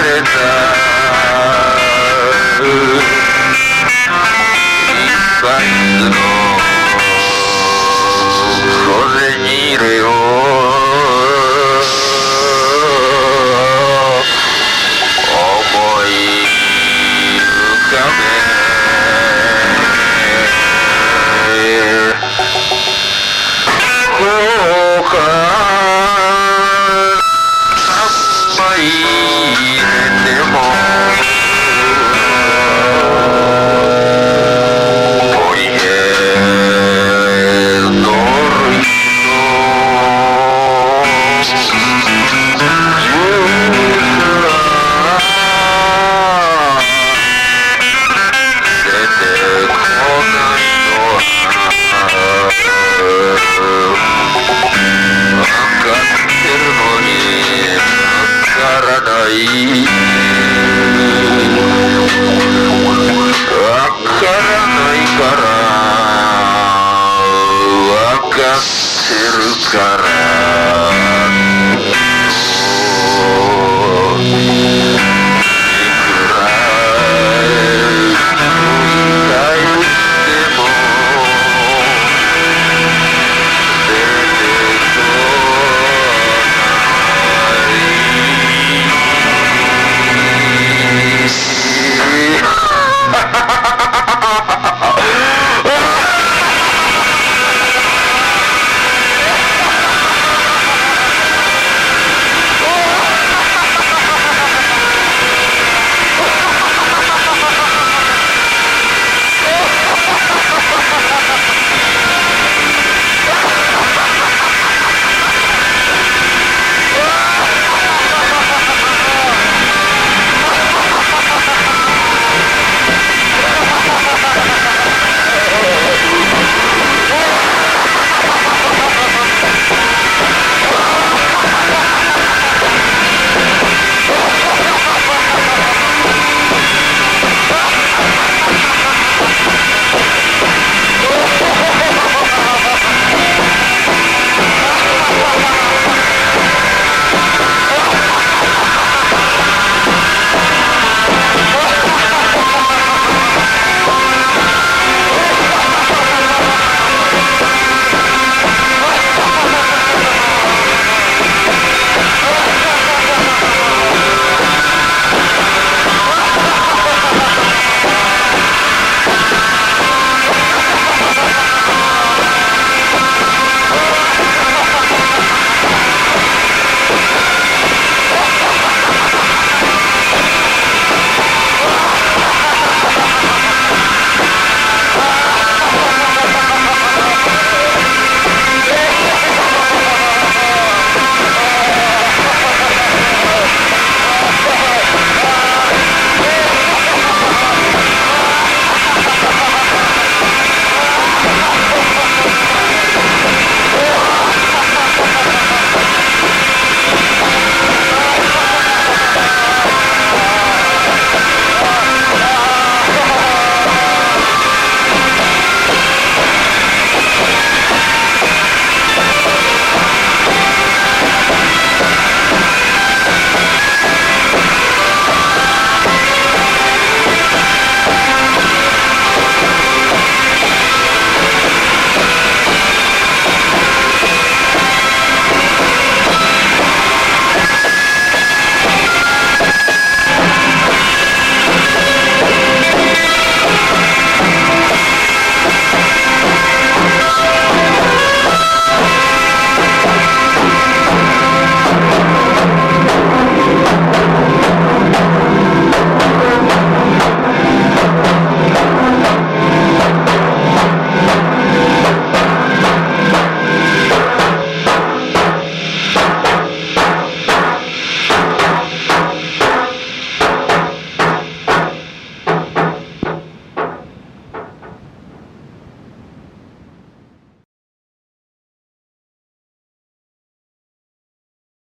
風に入れよう Bye.